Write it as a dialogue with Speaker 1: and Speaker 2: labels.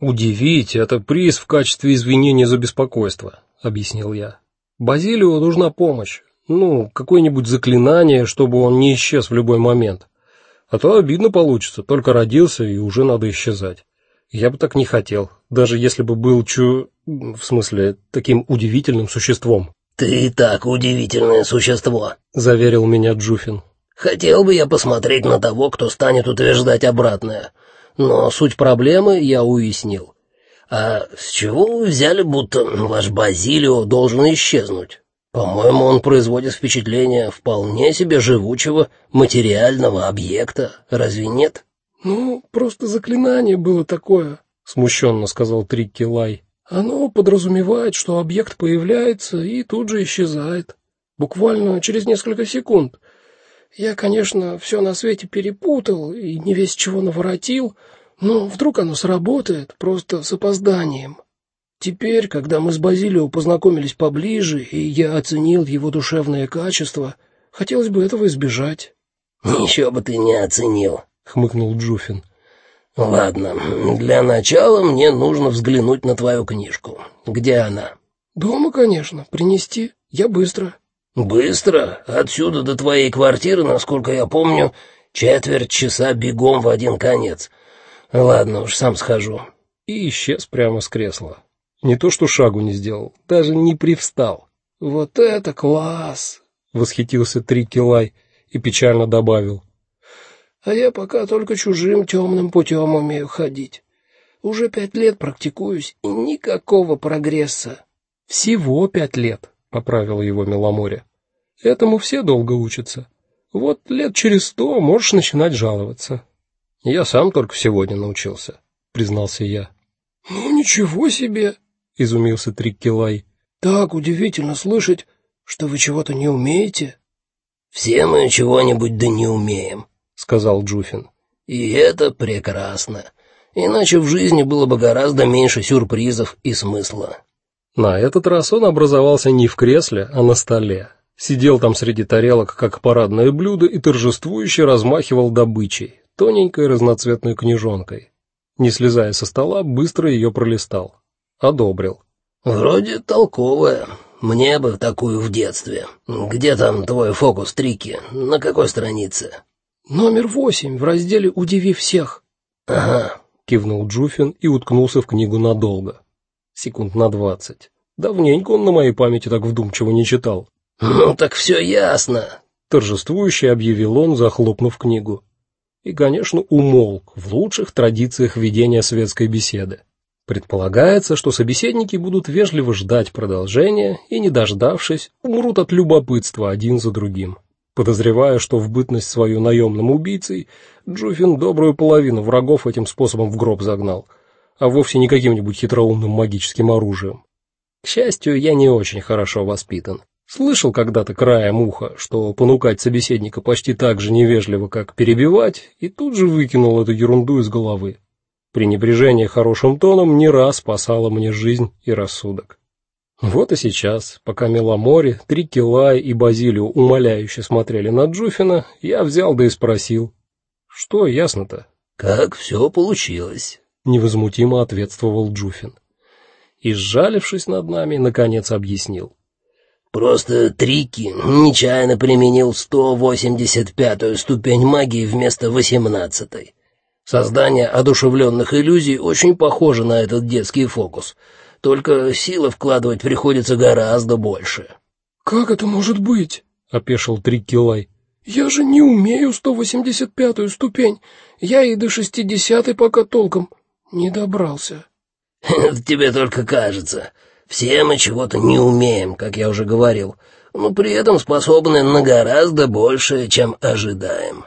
Speaker 1: Удивить это приз в качестве извинения за беспокойство, объяснил я. Базилио нужна помощь. Ну, какое-нибудь заклинание, чтобы он не исчез в любой момент. А то обидно получится, только родился и уже надо исчезать. Я бы так не хотел, даже если бы был чу, в смысле, таким удивительным существом.
Speaker 2: Ты и так удивительное существо,
Speaker 1: заверил меня Джуфин.
Speaker 2: Хотел бы я посмотреть на того, кто станет утверждать обратное. Но суть проблемы я уяснил. А с чего вы взяли, будто ваш Базилио должен исчезнуть? По-моему, он производит впечатление вполне себе живучего материального объекта, разве нет?
Speaker 1: Ну, просто заклинание было такое, смущенно сказал Трикки Лай. Оно подразумевает, что объект появляется и тут же исчезает, буквально через несколько секунд. Я, конечно, все на свете перепутал и не весь чего наворотил, но вдруг оно сработает, просто с опозданием. Теперь, когда мы с Базилио познакомились поближе, и я оценил его душевные качества, хотелось бы этого избежать.
Speaker 2: Еще бы ты не оценил, хмыкнул Джуфин.
Speaker 1: Ладно,
Speaker 2: для начала мне нужно взглянуть на твою книжку. Где она?
Speaker 1: Дома, конечно. Принести? Я быстро.
Speaker 2: Быстро? Отсюда до твоей квартиры, насколько я помню, четверть часа бегом в один конец. Ладно, уж сам схожу.
Speaker 1: И исчез прямо с кресла. Не то что шагу не сделал, даже не привстал. Вот это класс, восхитился Трикилай и печально добавил: а я пока только чужим темным путем умею ходить. Уже пять лет практикуюсь и никакого прогресса. Всего пять лет, поправил его Меломоре. Этому все долго учатся. Вот лет через сто можешь начинать жаловаться. Я сам только сегодня научился, признался я. Ну ничего себе, изумился Триккилай. Так удивительно слышать, что вы чего-то не умеете.
Speaker 2: Все мы чего-нибудь да не умеем, сказал Джуфин. И это прекрасно. Иначе в жизни было бы гораздо меньше сюрпризов и смысла.
Speaker 1: На этот раз он образовался не в кресле, а на столе. Сидел там среди тарелок, как парадное блюдо, и торжествующе размахивал добычей, тоненькой разноцветной книжонкой. Не слезая со стола, быстро ее пролистал. Одобрил.
Speaker 2: Вроде толковая. Мне бы такую в детстве. Где там твой фокус трики? На какой странице?
Speaker 1: Номер восемь в разделе Удиви всех.
Speaker 2: Ага,
Speaker 1: кивнул Джуфин и уткнулся в книгу надолго. Секунд на двадцать. Давненько он на моей памяти так вдумчиво не читал.
Speaker 2: Ну так все ясно,
Speaker 1: торжествующе объявил он, захлопнув книгу. И, конечно, умолк в лучших традициях ведения светской беседы. Предполагается, что собеседники будут вежливо ждать продолжения и, не дождавшись, умрут от любопытства один за другим. Подозреваю, что в бытность свою наемным убийцей Джуфин добрую половину врагов этим способом в гроб загнал, а вовсе не каким-нибудь хитроумным магическим оружием. К счастью, я не очень хорошо воспитан. Слышал когда-то краем уха, что понукать собеседника почти так же невежливо, как перебивать, и тут же выкинул эту ерунду из головы. Пренебрежение хорошим тоном не раз спасало мне жизнь и рассудок. Вот и сейчас, пока Меломори, Трикилай и Базилио умоляюще смотрели на Джуфина, я взял да и спросил: "Что ясно-то?"
Speaker 2: "Как все получилось?"
Speaker 1: невозмутимо ответствовал Джуфин. И сжалившись над нами, наконец объяснил:
Speaker 2: Просто Трики нечаянно применил 185-ю ступень магии вместо 18-й. Создание одушевленных иллюзий очень похоже на этот детский фокус только силы вкладывать приходится гораздо больше.
Speaker 1: Как это может быть? опешил Триккилай. Я же не умею 185-ю ступень. Я и до 60-й пока толком не добрался.
Speaker 2: Тебе только кажется. Все мы чего-то не умеем, как я уже говорил, но при этом способны на гораздо больше, чем ожидаем.